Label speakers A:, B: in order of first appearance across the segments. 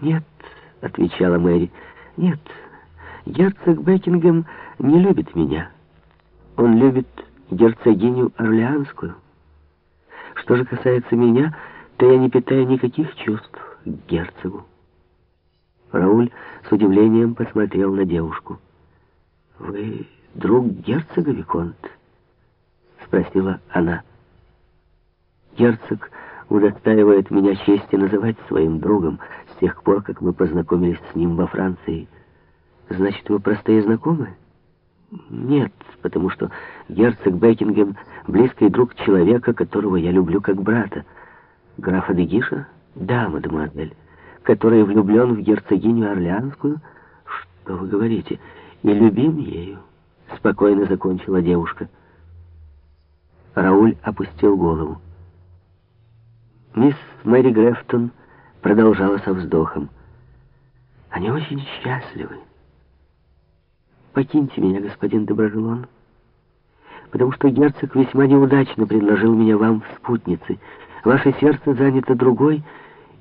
A: «Нет», — отвечала Мэри, — «нет, герцог Бекингем не любит меня. Он любит герцогиню Орлеанскую. Что же касается меня, то я не питаю никаких чувств к герцогу». Рауль с удивлением посмотрел на девушку. «Вы друг герцога, Виконт?» — спросила она. «Герцог удостаивает меня чести называть своим другом с тех пор, как мы познакомились с ним во Франции. Значит, вы простые знакомы? Нет, потому что герцог Бекингем — близкий друг человека, которого я люблю как брата. Графа де Гиша? Да, мадемуазель. Который влюблен в герцогиню Орлеанскую? Что вы говорите? И любим ею? Спокойно закончила девушка. Рауль опустил голову. Мисс Мэри Грефтон продолжала со вздохом. «Они очень счастливы. Покиньте меня, господин Доброжелон, потому что герцог весьма неудачно предложил меня вам в спутнице. Ваше сердце занято другой,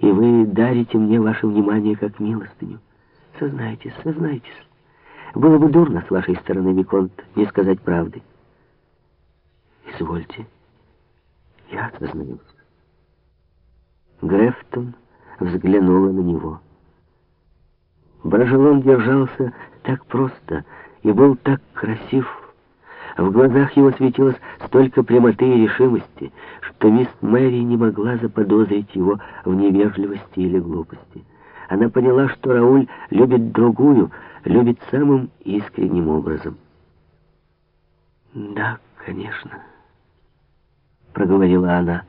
A: и вы дарите мне ваше внимание как милостыню. Сознайтесь, сознайтесь. Было бы дурно с вашей стороны, Виконт, не сказать правды. Извольте, я сознаюсь. Грефтон взглянула на него. Брожелон держался так просто и был так красив. В глазах его светилось столько прямоты и решимости, что мисс Мэри не могла заподозрить его в невежливости или глупости. Она поняла, что Рауль любит другую, любит самым искренним образом. «Да, конечно», — проговорила она.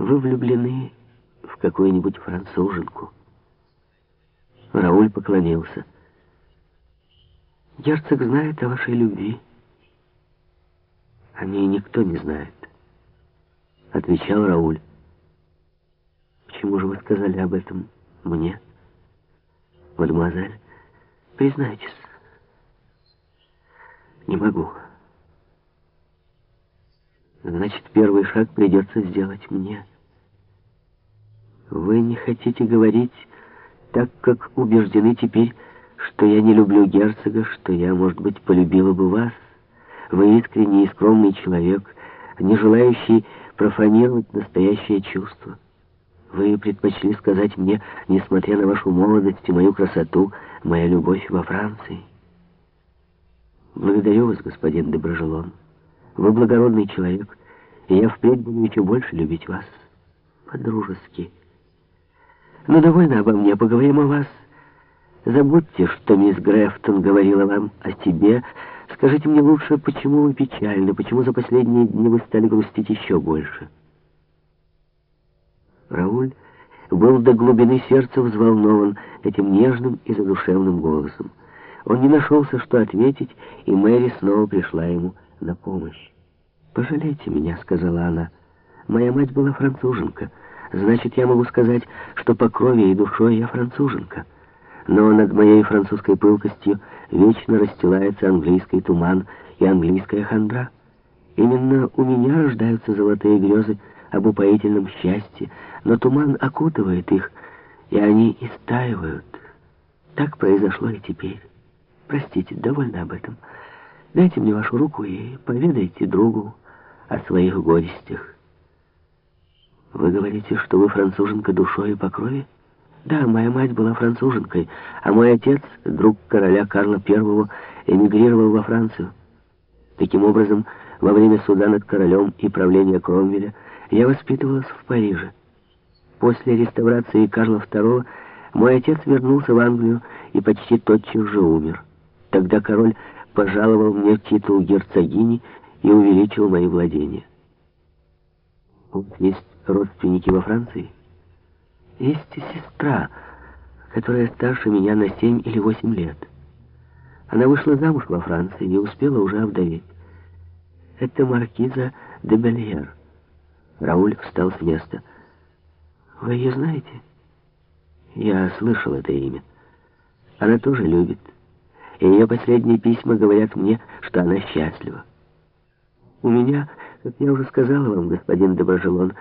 A: Вы влюблены в какую-нибудь француженку. Рауль поклонился. Герцог знает о вашей любви. О ней никто не знает, отвечал Рауль. Почему же вы сказали об этом мне, мадемуазель? Признайтесь. Не могу. Значит, первый шаг придется сделать мне. Вы не хотите говорить, так как убеждены теперь, что я не люблю герцога, что я, может быть, полюбила бы вас. Вы искренний и скромный человек, не желающий профанировать настоящее чувство. Вы предпочли сказать мне, несмотря на вашу молодость и мою красоту, моя любовь во Франции. Благодарю вас, господин Доброжелон. Вы благородный человек, и я впредь буду еще больше любить вас по-дружески. Но ну, довольно обо мне, поговорим о вас. Забудьте, что мисс Грефтон говорила вам о себе. Скажите мне лучше, почему вы печальны, почему за последние дни вы стали грустить еще больше. Рауль был до глубины сердца взволнован этим нежным и задушевным голосом. Он не нашелся, что ответить, и Мэри снова пришла ему на помощь. «Пожалейте меня», — сказала она. «Моя мать была француженка. Значит, я могу сказать, что по крови и душой я француженка. Но над моей французской пылкостью вечно расстилается английский туман и английская хандра. Именно у меня рождаются золотые грезы об упоительном счастье, но туман окутывает их, и они истаивают. Так произошло и теперь. Простите, довольно об этом». Дайте мне вашу руку и поведайте другу о своих горестях. Вы говорите, что вы француженка душой и по крови? Да, моя мать была француженкой, а мой отец, друг короля Карла I, эмигрировал во Францию. Таким образом, во время суда над королем и правления Кромвеля я воспитывалась в Париже. После реставрации Карла II мой отец вернулся в Англию и почти тотчас же умер. Тогда король пожаловал мне титул герцогини и увеличил мои владения. Вот есть родственники во Франции. Есть сестра, которая старше меня на семь или восемь лет. Она вышла замуж во Франции и успела уже овдоветь. Это маркиза де Бельер. Рауль встал с места. Вы ее знаете? Я слышал это имя. Она тоже любит и ее последние письма говорят мне, что она счастлива. У меня, как я уже сказала вам, господин Доброжелон,